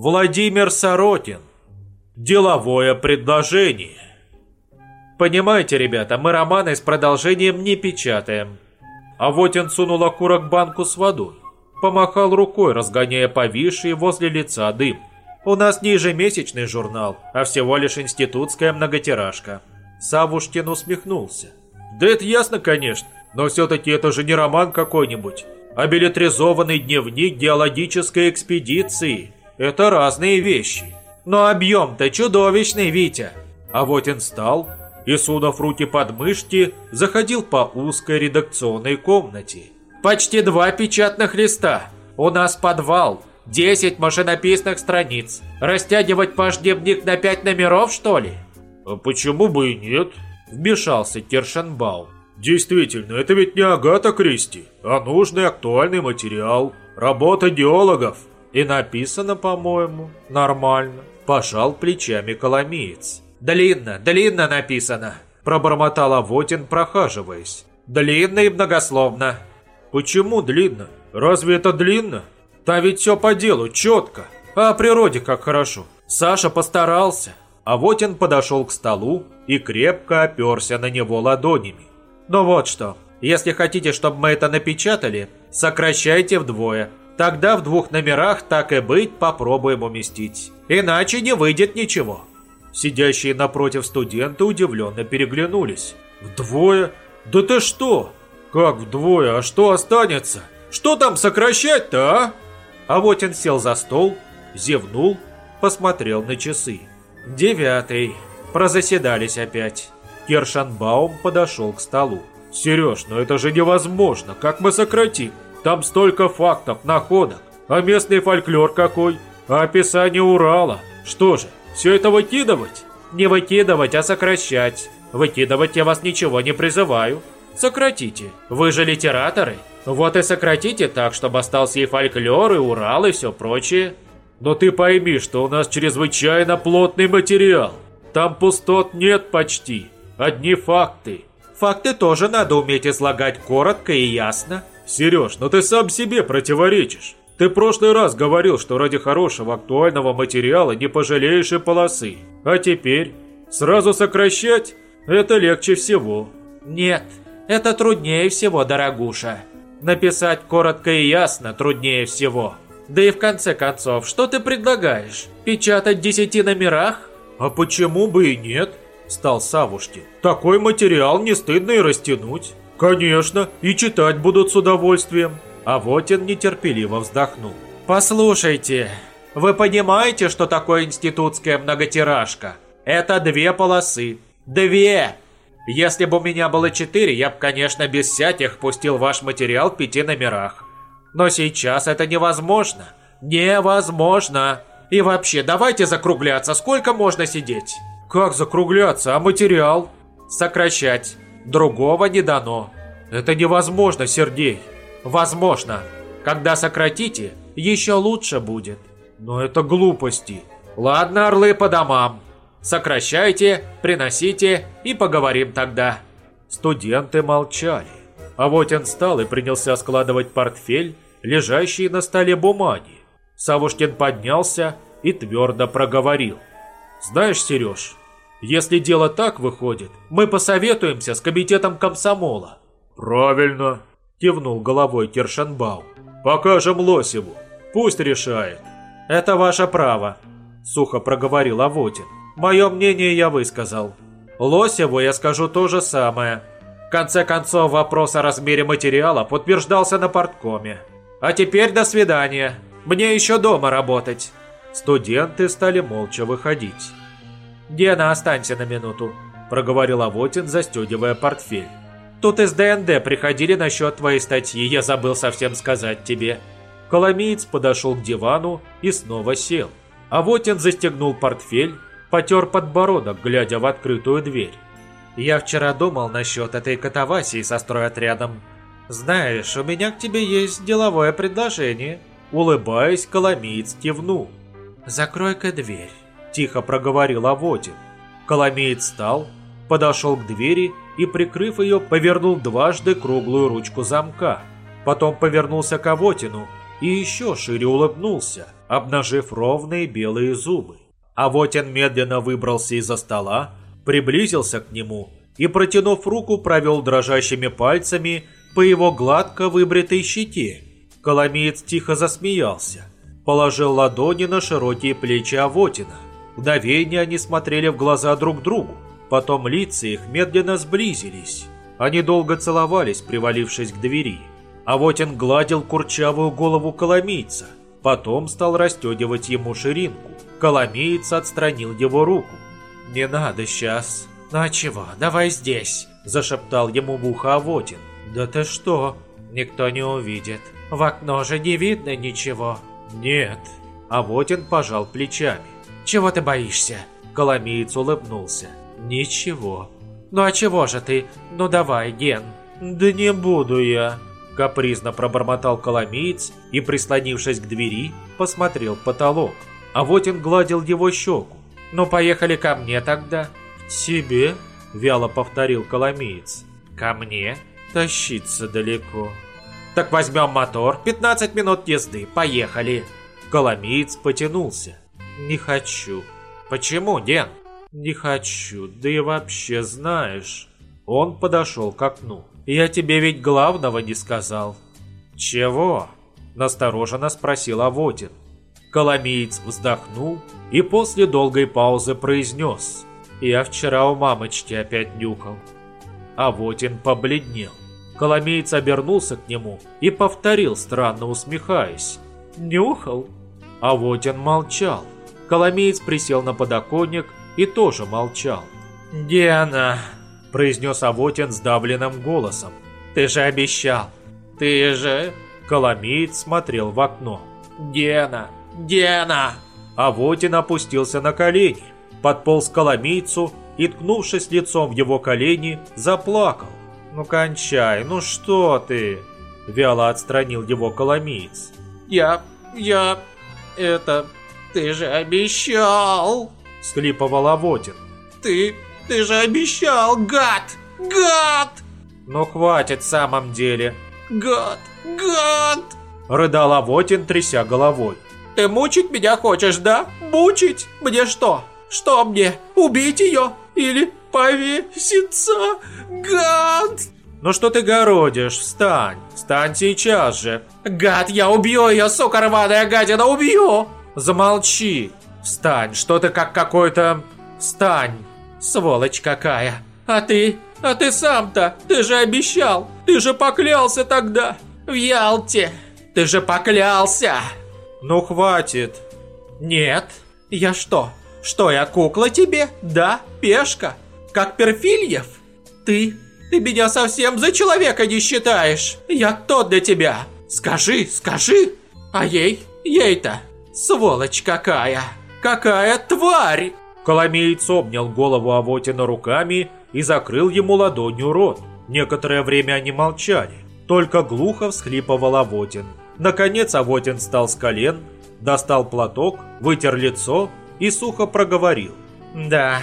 Владимир Соротин. Деловое предложение. Понимаете, ребята, мы романы с продолжением не печатаем. А вот он сунул окурок банку с водой. Помахал рукой, разгоняя повисший возле лица дым. У нас не ежемесячный журнал, а всего лишь институтская многотиражка. Савушкин усмехнулся. Да это ясно, конечно, но все-таки это же не роман какой-нибудь, а билетризованный дневник геологической экспедиции. Это разные вещи. Но объем-то чудовищный, Витя. А вот он стал и, сунув руки под мышки, заходил по узкой редакционной комнате. «Почти два печатных листа. У нас подвал. Десять машинописных страниц. Растягивать ваш дневник на пять номеров, что ли?» «А почему бы и нет?» – вмешался Кершенбаум. «Действительно, это ведь не Агата Кристи, а нужный актуальный материал. Работа геологов. И написано, по-моему, нормально». Пожал плечами Коломеец. «Длинно, длинно написано», – пробормотал Авотин, прохаживаясь. «Длинно и многословно». «Почему длинно? Разве это длинно? Да ведь все по делу, четко. А о природе как хорошо. Саша постарался». Авотин подошел к столу и крепко оперся на него ладонями. «Ну вот что, если хотите, чтобы мы это напечатали, сокращайте вдвое. Тогда в двух номерах, так и быть, попробуем уместить. Иначе не выйдет ничего». Сидящие напротив студенты удивленно переглянулись. «Вдвое? Да ты что? Как вдвое? А что останется? Что там сокращать-то, а?» А вот он сел за стол, зевнул, посмотрел на часы. «Девятый. Прозаседались опять». Кершанбаум подошел к столу. «Сереж, ну это же невозможно. Как мы сократим? Там столько фактов, находок. А местный фольклор какой? А описание Урала? Что же, все это выкидывать? Не выкидывать, а сокращать. Выкидывать я вас ничего не призываю. Сократите. Вы же литераторы. Вот и сократите так, чтобы остался и фольклор, и Урал, и все прочее. Но ты пойми, что у нас чрезвычайно плотный материал. Там пустот нет почти. Одни факты. Факты тоже надо уметь излагать коротко и ясно. Сереж, но ну ты сам себе противоречишь. Ты в прошлый раз говорил, что ради хорошего актуального материала не пожалеешь и полосы. А теперь сразу сокращать это легче всего. Нет, это труднее всего, дорогуша. Написать коротко и ясно труднее всего. Да и в конце концов, что ты предлагаешь? Печатать в десяти номерах? А почему бы и нет? Стал Савушкин. Такой материал не стыдно и растянуть. Конечно, и читать будут с удовольствием. А Вотин нетерпеливо вздохнул. «Послушайте, вы понимаете, что такое институтская многотиражка? Это две полосы. Две! Если бы у меня было четыре, я бы, конечно, без всяких пустил ваш материал в пяти номерах. Но сейчас это невозможно. Невозможно. И вообще, давайте закругляться. Сколько можно сидеть? Как закругляться? А материал? Сокращать. Другого не дано. Это невозможно, Сергей. Возможно. Когда сократите, еще лучше будет. Но это глупости. Ладно, орлы по домам. Сокращайте, приносите и поговорим тогда. Студенты молчали. А вот он встал и принялся складывать портфель, лежащий на столе бумаги. Савушкин поднялся и твердо проговорил. «Знаешь, Сереж, если дело так выходит, мы посоветуемся с комитетом комсомола». «Правильно», Кивнул головой Кершенбау. «Покажем Лосеву. Пусть решает». «Это ваше право», – сухо проговорил Авотин. «Мое мнение я высказал. Лосеву я скажу то же самое. В конце концов, вопрос о размере материала подтверждался на порткоме. А теперь до свидания. Мне еще дома работать». Студенты стали молча выходить. «Гена, останься на минуту», – проговорил Авотин, застегивая портфель. Тут из ДНД приходили насчет твоей статьи, я забыл совсем сказать тебе». Коломеец подошел к дивану и снова сел. А вот он застегнул портфель, потер подбородок, глядя в открытую дверь. «Я вчера думал насчет этой катавасии со стройотрядом. Знаешь, у меня к тебе есть деловое предложение». Улыбаясь, Коломеец кивнул. «Закрой-ка дверь», – тихо проговорил Аводин. Коломеец встал, подошел к двери и, прикрыв ее, повернул дважды круглую ручку замка. Потом повернулся к Авотину и еще шире улыбнулся. обнажив ровные белые зубы. А Вотин медленно выбрался из-за стола, приблизился к нему и, протянув руку, провел дрожащими пальцами по его гладко выбритой щите. Коломеец тихо засмеялся, положил ладони на широкие плечи Авотина. Мгновение они смотрели в глаза друг другу, потом лица их медленно сблизились. Они долго целовались, привалившись к двери. Авотин гладил курчавую голову коломийца, потом стал расстегивать ему ширинку. Коломеец отстранил его руку. «Не надо сейчас». «Ну а чего, давай здесь», – зашептал ему в ухо Авотин. «Да ты что? Никто не увидит. В окно же не видно ничего». «Нет». Авотин пожал плечами. «Чего ты боишься?» Коломеец улыбнулся. «Ничего». «Ну а чего же ты? Ну давай, Ген». «Да не буду я», – капризно пробормотал Коломеец и, прислонившись к двери, посмотрел в потолок. Авотин гладил его щеку. «Ну поехали ко мне тогда». «Тебе?» – вяло повторил Коломеец. «Ко мне?» Тащиться далеко. Так возьмем мотор, 15 минут езды, поехали. Коломеец потянулся. Не хочу. Почему, Ден? Не хочу, да и вообще знаешь. Он подошел к окну. Я тебе ведь главного не сказал. Чего? Настороженно спросил Аводин. Коломеец вздохнул и после долгой паузы произнес. Я вчера у мамочки опять нюхал. Авотин побледнел. Коломеец обернулся к нему и повторил, странно усмехаясь. «Нюхал?» Авотин молчал. Коломеец присел на подоконник и тоже молчал. «Где она?» – произнес Авотин сдавленным голосом. «Ты же обещал! Ты же...» Коломеец смотрел в окно. «Гена! Гена!» Авотин опустился на колени, подполз к Коломейцу и, ткнувшись лицом в его колени, заплакал. «Ну кончай, ну что ты?» Вяло отстранил его Коломеец. «Я... я... это... ты же обещал!» Схлипывал Авотин. «Ты... ты же обещал, гад! Гад!» «Ну хватит в самом деле!» «Гад! Гад!» Рыдал Авотин, тряся головой. «Ты мучить меня хочешь, да? Мучить? Мне что? Что мне? Убить ее? Или повеситься? Гад! Ну что ты городишь? Встань! Встань сейчас же! Гад, я убью ее, сука рваная гадина, убью! Замолчи! Встань, что ты как какой-то... Встань! Сволочь какая! А ты? А ты сам-то? Ты же обещал! Ты же поклялся тогда! В Ялте! Ты же поклялся! Ну хватит! Нет! Я что? Что я кукла тебе? Да, пешка? Как Перфильев? Ты, ты меня совсем за человека не считаешь. Я кто для тебя? Скажи, скажи. А ей, ей-то, сволочь какая. Какая тварь. Коломеец обнял голову Авотина руками и закрыл ему ладонью рот. Некоторое время они молчали. Только глухо всхлипывал Авотин. Наконец Авотин встал с колен, достал платок, вытер лицо и сухо проговорил. «Да,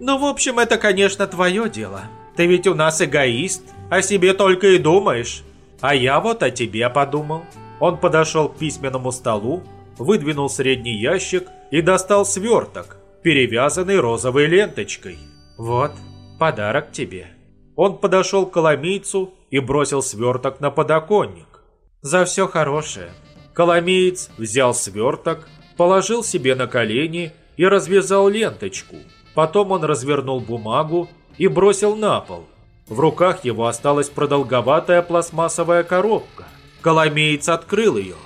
ну, в общем, это, конечно, твое дело. Ты ведь у нас эгоист, о себе только и думаешь. А я вот о тебе подумал». Он подошел к письменному столу, выдвинул средний ящик и достал сверток, перевязанный розовой ленточкой. «Вот, подарок тебе». Он подошел к коломийцу и бросил сверток на подоконник. «За все хорошее». Коломеец взял сверток, положил себе на колени и развязал ленточку – Потом он развернул бумагу и бросил на пол. В руках его осталась продолговатая пластмассовая коробка. Коломеец открыл ее.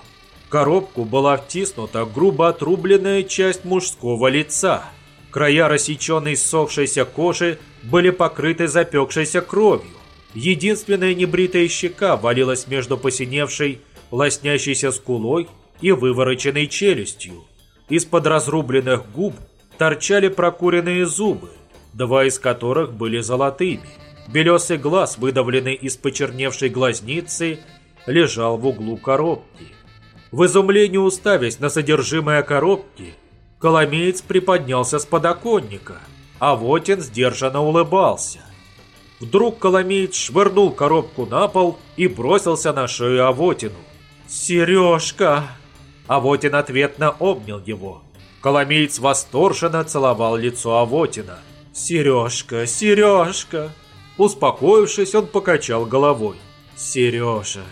Коробку была втиснута грубо отрубленная часть мужского лица. Края рассеченной ссохшейся кожи были покрыты запекшейся кровью. Единственная небритая щека валилась между посиневшей, лоснящейся скулой и вывороченной челюстью. Из-под разрубленных губ торчали прокуренные зубы, два из которых были золотыми. Белесый глаз, выдавленный из почерневшей глазницы, лежал в углу коробки. В изумлении уставясь на содержимое коробки, Коломеец приподнялся с подоконника, а Вотин сдержанно улыбался. Вдруг Коломеец швырнул коробку на пол и бросился на шею Авотину. «Сережка!» Авотин ответно обнял его. Коломеец восторженно целовал лицо Авотина. «Сережка, Сережка!» Успокоившись, он покачал головой. «Сережа!»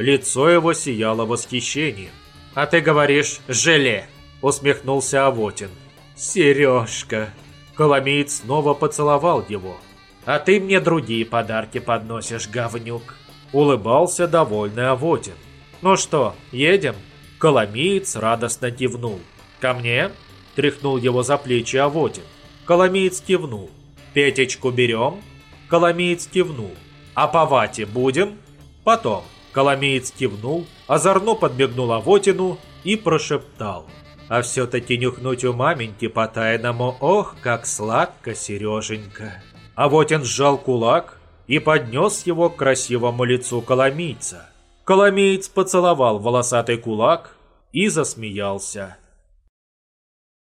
Лицо его сияло восхищением. «А ты говоришь «желе», — усмехнулся Авотин. «Сережка!» Коломеец снова поцеловал его. «А ты мне другие подарки подносишь, говнюк!» Улыбался довольный Авотин. «Ну что, едем?» Коломеец радостно кивнул. «Ко мне?» Тряхнул его за плечи Авотин. Коломеец кивнул. «Петечку берем?» Коломеец кивнул. «А по вате будем?» «Потом». Коломеец кивнул, озорно подмигнул Авотину и прошептал. «А все-таки нюхнуть у маменьки по-тайному, ох, как сладко, Сереженька!» Авотин сжал кулак и поднес его к красивому лицу коломийца. Коломеец поцеловал волосатый кулак и засмеялся.